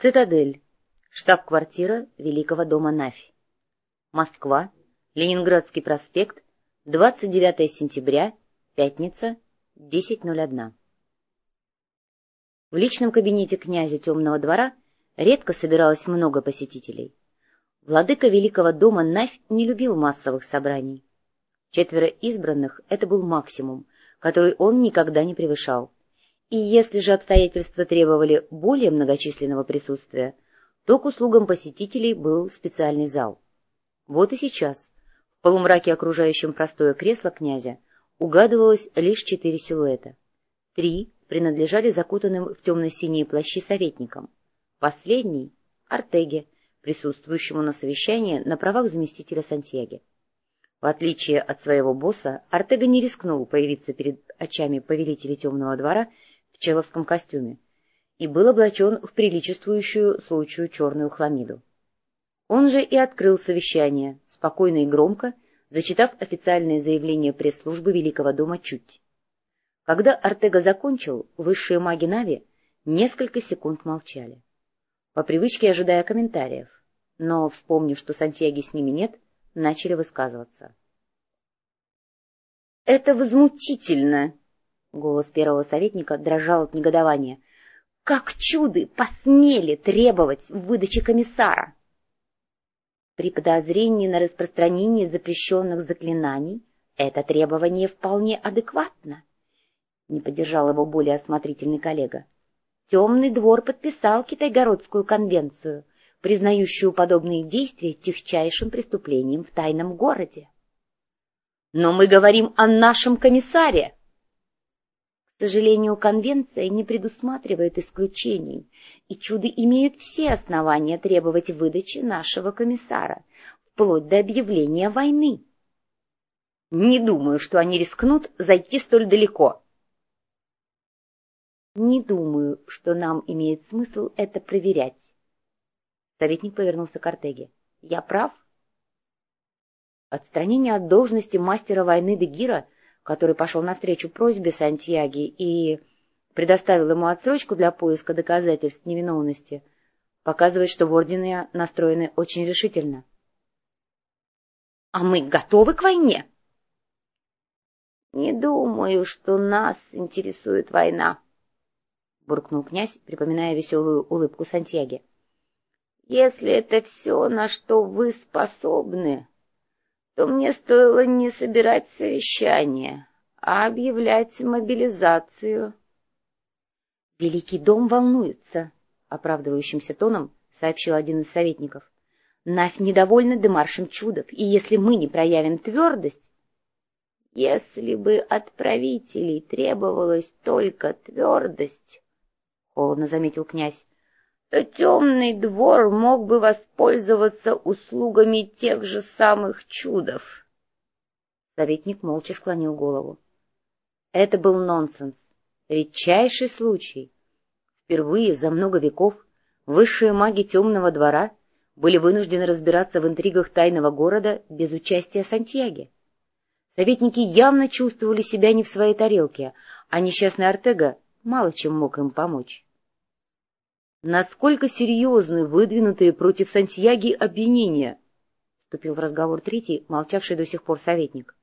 Цитадель. Штаб-квартира Великого дома Нафь. Москва. Ленинградский проспект. 29 сентября. Пятница. 10.01. В личном кабинете князя Темного двора редко собиралось много посетителей. Владыка Великого дома Навь не любил массовых собраний. Четверо избранных — это был максимум, который он никогда не превышал. И если же обстоятельства требовали более многочисленного присутствия, то к услугам посетителей был специальный зал. Вот и сейчас, в полумраке окружающем простое кресло князя, угадывалось лишь четыре силуэта. Три принадлежали закутанным в темно-синие плащи советникам. Последний — Артеге, присутствующему на совещании на правах заместителя Сантьяги. В отличие от своего босса, Артега не рискнул появиться перед очами повелителя темного двора в человском костюме и был облачен в приличествующую случаю черную хламиду. Он же и открыл совещание, спокойно и громко, зачитав официальное заявление пресс-службы Великого дома чуть. Когда Артега закончил, высшие маги Нави несколько секунд молчали, по привычке ожидая комментариев, но, вспомнив, что Сантьяги с ними нет, начали высказываться. — Это возмутительно! — голос первого советника дрожал от негодования. — Как чуды посмели требовать выдачи комиссара! При подозрении на распространение запрещенных заклинаний это требование вполне адекватно, — не поддержал его более осмотрительный коллега. Темный двор подписал Китайгородскую конвенцию — признающую подобные действия техчайшим преступлением в тайном городе. Но мы говорим о нашем комиссаре. К сожалению, конвенция не предусматривает исключений, и чуды имеют все основания требовать выдачи нашего комиссара, вплоть до объявления войны. Не думаю, что они рискнут зайти столь далеко. Не думаю, что нам имеет смысл это проверять. Советник повернулся к Артеге. — Я прав? Отстранение от должности мастера войны Дегира, который пошел навстречу просьбе Сантьяги и предоставил ему отсрочку для поиска доказательств невиновности, показывает, что в Ордене настроены очень решительно. — А мы готовы к войне? — Не думаю, что нас интересует война, — буркнул князь, припоминая веселую улыбку Сантьяги. Если это все, на что вы способны, то мне стоило не собирать совещание, а объявлять мобилизацию. Великий дом волнуется, — оправдывающимся тоном сообщил один из советников. Навь недовольна демаршем чудов, и если мы не проявим твердость... Если бы от правителей требовалась только твердость, — холодно заметил князь, то темный двор мог бы воспользоваться услугами тех же самых чудов. Советник молча склонил голову. Это был нонсенс, редчайший случай. Впервые за много веков высшие маги темного двора были вынуждены разбираться в интригах тайного города без участия Сантьяги. Советники явно чувствовали себя не в своей тарелке, а несчастный Артега мало чем мог им помочь. Насколько серьезны выдвинутые против Сантьяги обвинения? — вступил в разговор третий, молчавший до сих пор советник.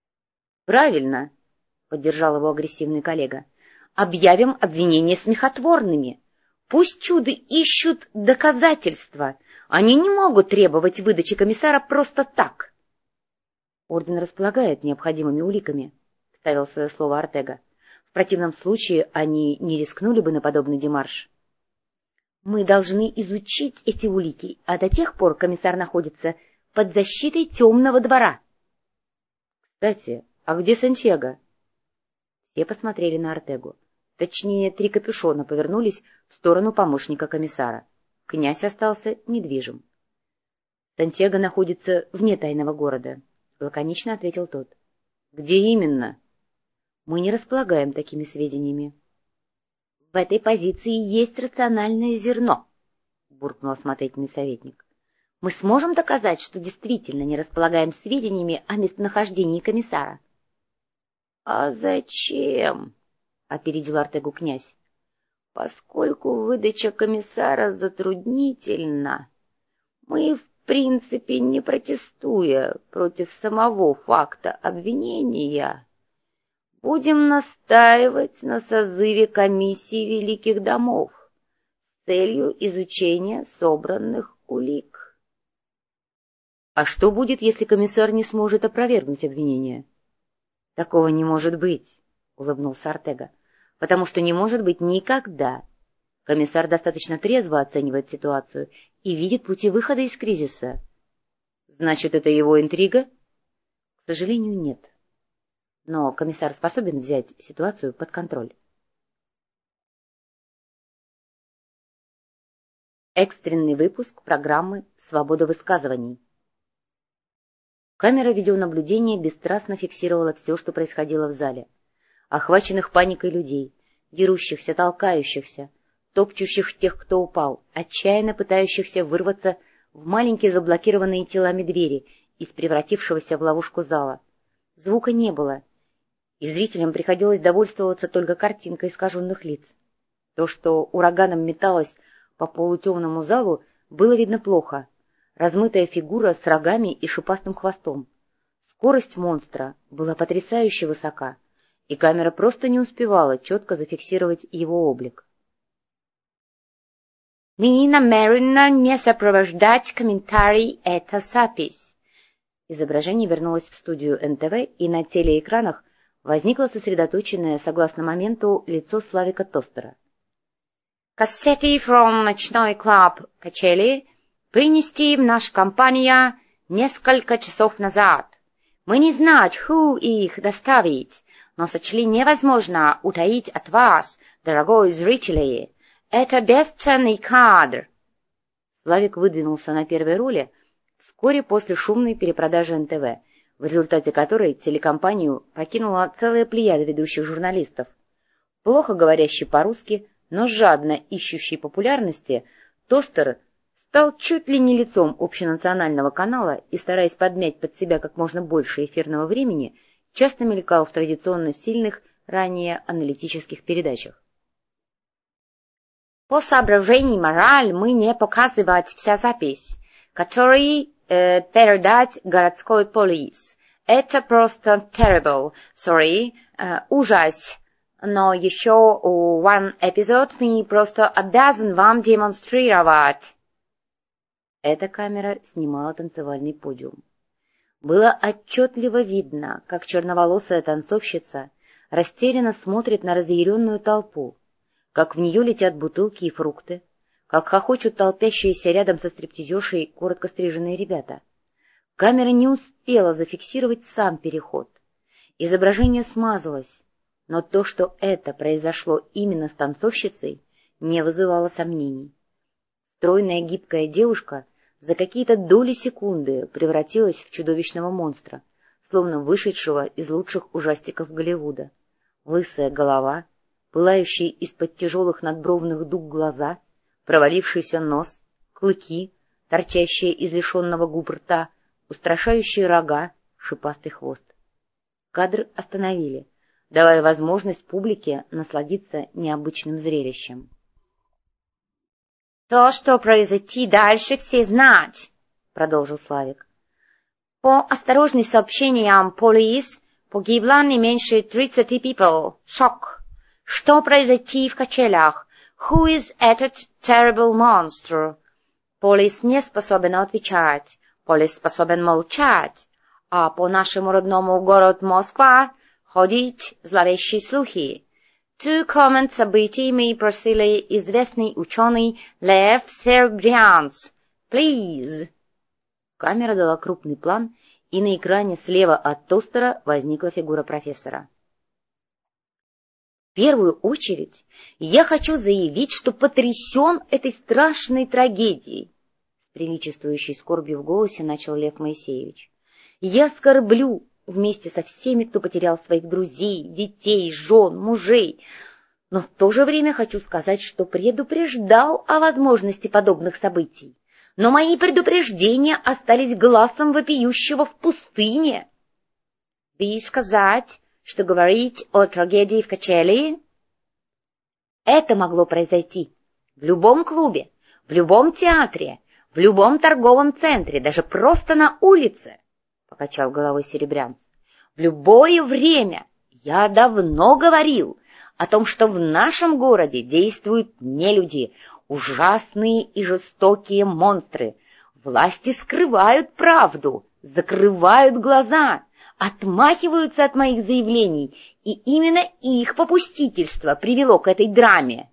— Правильно, — поддержал его агрессивный коллега. — Объявим обвинения смехотворными. Пусть чуды ищут доказательства. Они не могут требовать выдачи комиссара просто так. — Орден располагает необходимыми уликами, — вставил свое слово Артега. В противном случае они не рискнули бы на подобный демарш. Мы должны изучить эти улики, а до тех пор комиссар находится под защитой темного двора. Кстати, а где Сантьяго? Все посмотрели на Артегу. Точнее, три капюшона повернулись в сторону помощника комиссара. Князь остался недвижим. Сантьяго находится вне тайного города, — лаконично ответил тот. — Где именно? — Мы не располагаем такими сведениями. В этой позиции есть рациональное зерно, — буркнул осмотрительный советник. — Мы сможем доказать, что действительно не располагаем сведениями о местонахождении комиссара? — А зачем? — опередил Артегу князь. Поскольку выдача комиссара затруднительна, мы, в принципе, не протестуя против самого факта обвинения, будем настаивать на созыве комиссии великих домов с целью изучения собранных улик. А что будет, если комиссар не сможет опровергнуть обвинение? Такого не может быть, улыбнулся Артега, потому что не может быть никогда. Комиссар достаточно трезво оценивает ситуацию и видит пути выхода из кризиса. Значит, это его интрига? К сожалению, нет. Но комиссар способен взять ситуацию под контроль. Экстренный выпуск программы «Свобода высказываний». Камера видеонаблюдения бесстрастно фиксировала все, что происходило в зале. Охваченных паникой людей, дерущихся, толкающихся, топчущих тех, кто упал, отчаянно пытающихся вырваться в маленькие заблокированные телами двери из превратившегося в ловушку зала. Звука не было, и зрителям приходилось довольствоваться только картинкой искаженных лиц. То, что ураганом металось по полутемному залу, было видно плохо — размытая фигура с рогами и шипастым хвостом. Скорость монстра была потрясающе высока, и камера просто не успевала четко зафиксировать его облик. «Мы намерены не сопровождать комментарий эта запись». Изображение вернулось в студию НТВ, и на телеэкранах возникло сосредоточенное, согласно моменту, лицо Славика Тостера. «Кассеты from ночной клуб «Качели» принести в нашу компанию несколько часов назад. Мы не знать, who их доставить, но сочли невозможно утаить от вас, дорогой зрители. Это бесценный кадр. Славик выдвинулся на первой роли вскоре после шумной перепродажи НТВ, в результате которой телекомпанию покинула целая плеяда ведущих журналистов. Плохо говорящий по-русски, но жадно ищущий популярности, Тостер стал чуть ли не лицом общенационального канала и, стараясь подмять под себя как можно больше эфирного времени, часто мелькал в традиционно сильных ранее аналитических передачах. По соображению мораль мы не показывать вся запись, который э, передать городской полис. Это просто terrible, sorry, э, ужас. Но еще one эпизод мы просто обязан вам демонстрировать. Эта камера снимала танцевальный подиум. Было отчетливо видно, как черноволосая танцовщица растерянно смотрит на разъяренную толпу, как в нее летят бутылки и фрукты, как хохочут толпящиеся рядом со стриптизершей коротко стриженные ребята. Камера не успела зафиксировать сам переход. Изображение смазалось, но то, что это произошло именно с танцовщицей, не вызывало сомнений. Стройная гибкая девушка за какие-то доли секунды превратилась в чудовищного монстра, словно вышедшего из лучших ужастиков Голливуда. Лысая голова, пылающие из-под тяжелых надбровных дуг глаза, провалившийся нос, клыки, торчащие из лишенного губ рта, устрашающие рога, шипастый хвост. Кадр остановили, давая возможность публике насладиться необычным зрелищем. То, что произойти дальше, все знать, — продолжил Славик. По осторожным сообщениям полис погибло не меньше 30 people. Шок. Что произойти в качелях? Who is этот terrible monster? Полис не способен отвечать. Полис способен молчать. А по нашему родному городу Москва ходить зловещие слухи. Comment событий мы просили известный ученый Лев Сербрианц. Please. Камера дала крупный план, и на экране слева от тостера возникла фигура профессора. Первую очередь я хочу заявить, что потрясен этой страшной трагедией. С приличествующей скорбью в голосе начал Лев Моисеевич. Я скорблю вместе со всеми, кто потерял своих друзей, детей, жен, мужей. Но в то же время хочу сказать, что предупреждал о возможности подобных событий. Но мои предупреждения остались глазом вопиющего в пустыне. Вы сказать, что говорить о трагедии в качели? Это могло произойти в любом клубе, в любом театре, в любом торговом центре, даже просто на улице, — покачал головой Серебрян. В любое время я давно говорил о том, что в нашем городе действуют нелюди, ужасные и жестокие монстры. Власти скрывают правду, закрывают глаза, отмахиваются от моих заявлений, и именно их попустительство привело к этой драме.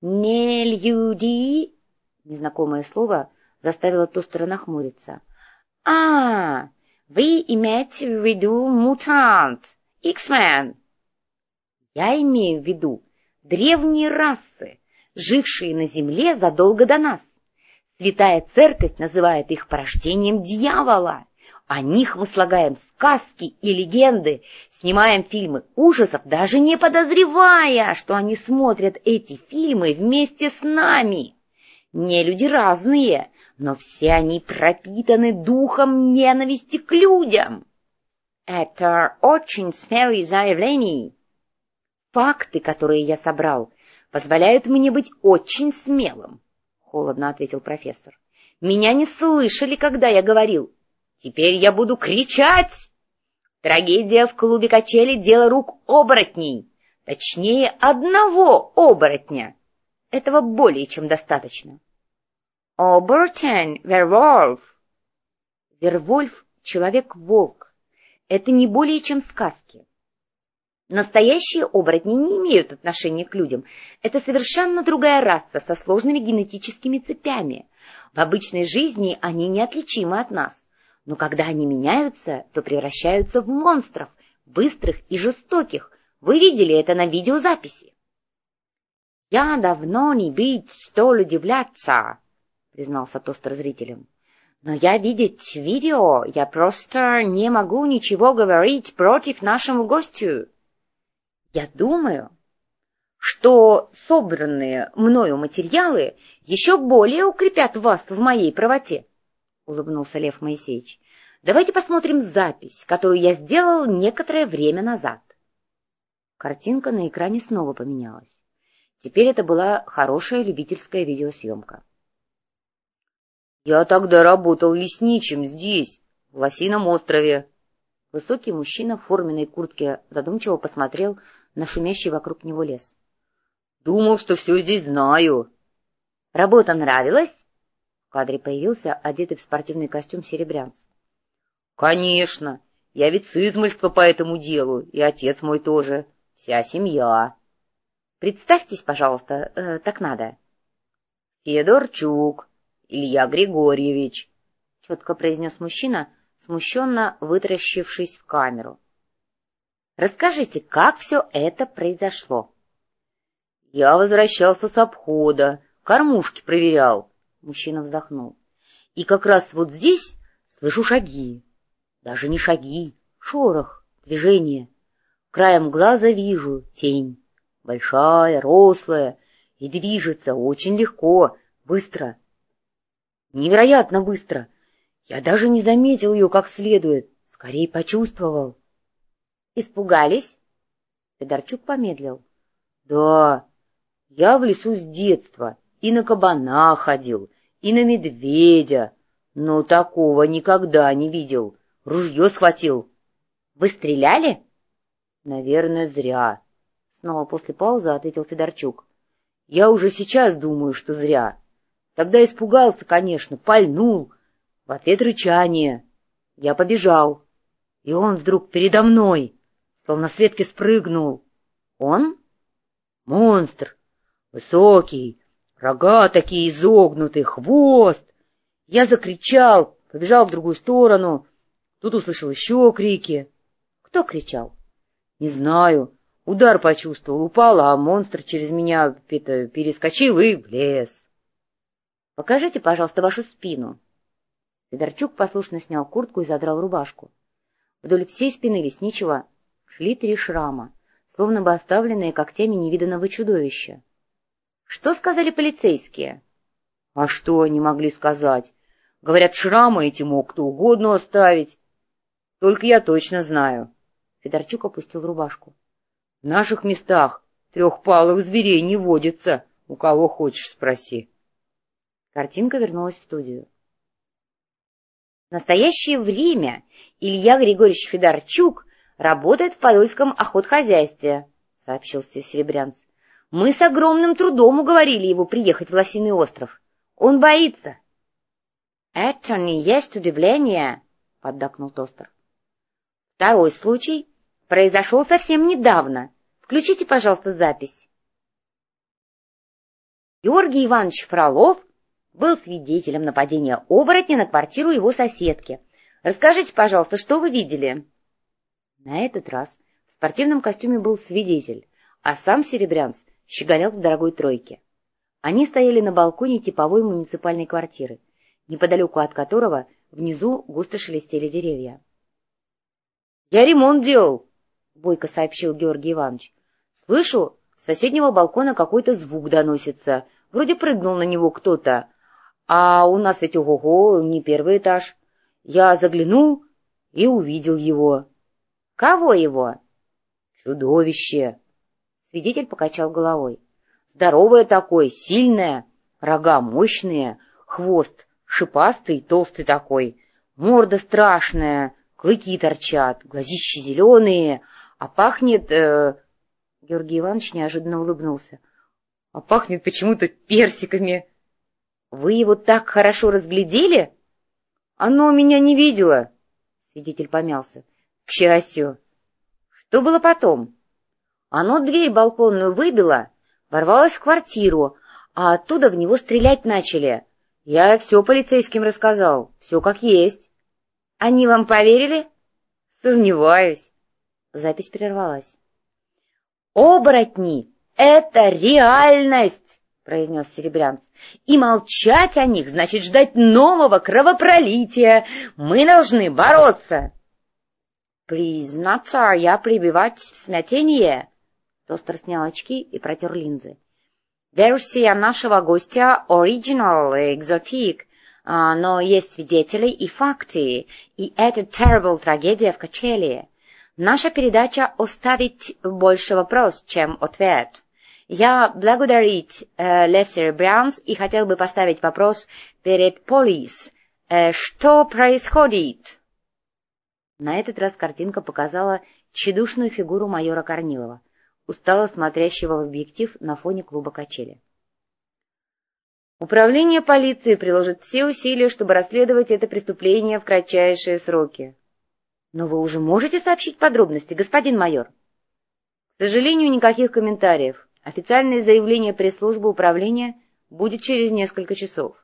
«Нелюди?» — незнакомое слово заставило Тостера нахмуриться. «А, вы имеете в виду мутант, Иксмен?» «Я имею в виду древние расы, жившие на Земле задолго до нас. Святая Церковь называет их порождением дьявола». О них мы слагаем сказки и легенды, снимаем фильмы ужасов, даже не подозревая, что они смотрят эти фильмы вместе с нами. Не люди разные, но все они пропитаны духом ненависти к людям. Это очень смелые заявления. Факты, которые я собрал, позволяют мне быть очень смелым, — холодно ответил профессор. Меня не слышали, когда я говорил Теперь я буду кричать! Трагедия в клубе качели — дело рук оборотней. Точнее, одного оборотня. Этого более чем достаточно. Оборотень, вервольф. Вервольф — человек-волк. Это не более чем сказки. Настоящие оборотни не имеют отношения к людям. Это совершенно другая раса со сложными генетическими цепями. В обычной жизни они неотличимы от нас но когда они меняются, то превращаются в монстров, быстрых и жестоких. Вы видели это на видеозаписи. — Я давно не быть столь удивляться, — признался Тостер зрителям. — Но я видеть видео, я просто не могу ничего говорить против нашему гостю. Я думаю, что собранные мною материалы еще более укрепят вас в моей правоте. — улыбнулся Лев Моисеевич. — Давайте посмотрим запись, которую я сделал некоторое время назад. Картинка на экране снова поменялась. Теперь это была хорошая любительская видеосъемка. — Я тогда работал лесничим здесь, в Лосином острове. Высокий мужчина в форменной куртке задумчиво посмотрел на шумящий вокруг него лес. — Думал, что все здесь знаю. — Работа нравилась? Кадре появился одетый в спортивный костюм серебрянц. — Конечно! Я ведь с измольства по этому делу, и отец мой тоже. Вся семья. — Представьтесь, пожалуйста, э, так надо. — Федорчук Илья Григорьевич, — четко произнес мужчина, смущенно вытаращившись в камеру. — Расскажите, как все это произошло? — Я возвращался с обхода, кормушки проверял. Мужчина вздохнул. И как раз вот здесь слышу шаги. Даже не шаги, шорох, движение. Краем глаза вижу тень. Большая, рослая, и движется очень легко, быстро. Невероятно быстро. Я даже не заметил ее как следует, скорее почувствовал. Испугались? Федорчук помедлил. Да, я в лесу с детства и на кабана ходил, и на медведя. Но такого никогда не видел. Ружье схватил. — Вы стреляли? — Наверное, зря. Снова после паузы ответил Федорчук. — Я уже сейчас думаю, что зря. Тогда испугался, конечно, пальнул. В ответ рычание. Я побежал. И он вдруг передо мной, словно с ветки спрыгнул. Он? Монстр. Высокий, Рога такие изогнутые, хвост. Я закричал, побежал в другую сторону. Тут услышал еще крики. Кто кричал? Не знаю. Удар почувствовал, упал, а монстр через меня это, перескочил и влез. Покажите, пожалуйста, вашу спину. Федорчук послушно снял куртку и задрал рубашку. Вдоль всей спины лесничего шли три шрама, словно бы оставленные когтями невиданного чудовища. Что сказали полицейские? — А что они могли сказать? Говорят, шрамы эти мог кто угодно оставить. Только я точно знаю. Федорчук опустил рубашку. В наших местах Трехпалых зверей не водится. У кого хочешь, спроси. Картинка вернулась в студию. В настоящее время Илья Григорьевич Федорчук работает в Подольском охотхозяйстве, — сообщил Серебрянц. — Мы с огромным трудом уговорили его приехать в Лосиный остров. Он боится. — Это не есть удивление, — поддакнул Тостер. Второй случай произошел совсем недавно. Включите, пожалуйста, запись. Георгий Иванович Фролов был свидетелем нападения оборотня на квартиру его соседки. Расскажите, пожалуйста, что вы видели? На этот раз в спортивном костюме был свидетель, а сам Серебрянц щеголял в дорогой тройке. Они стояли на балконе типовой муниципальной квартиры, неподалеку от которого внизу густо шелестели деревья. — Я ремонт делал, — бойко сообщил Георгий Иванович. — Слышу, с соседнего балкона какой-то звук доносится. Вроде прыгнул на него кто-то. А у нас ведь ого-го, не первый этаж. Я заглянул и увидел его. — Кого его? — Чудовище. Свидетель покачал головой. — Здоровое такое, сильное, рога мощные, хвост шипастый, толстый такой, морда страшная, клыки торчат, глазищи зеленые, а пахнет... Э... Георгий Иванович неожиданно улыбнулся. — А пахнет почему-то персиками. — Вы его так хорошо разглядели? — Оно меня не видело. Свидетель помялся. — К счастью. — Что было потом? — Оно дверь балконную выбило, ворвалось в квартиру, а оттуда в него стрелять начали. Я все полицейским рассказал, все как есть. — Они вам поверили? — Сомневаюсь. Запись прервалась. «Оборотни — это реальность!» — произнес Серебрянц. «И молчать о них значит ждать нового кровопролития. Мы должны бороться!» «Признаться, я прибивать в смятение!» Тостер снял очки и протер линзы. «Версия нашего гостя — оригинал, экзотик, но есть свидетели и факты, и это terrible трагедия в качели. Наша передача оставить больше вопрос, чем ответ. Я благодарить э, Лев Серебрянс и хотел бы поставить вопрос перед полис. Э, что происходит? На этот раз картинка показала тщедушную фигуру майора Корнилова, устало смотрящего в объектив на фоне клуба качели. Управление полиции приложит все усилия, чтобы расследовать это преступление в кратчайшие сроки. Но вы уже можете сообщить подробности, господин майор? К сожалению, никаких комментариев. Официальное заявление пресс-службы управления будет через несколько часов.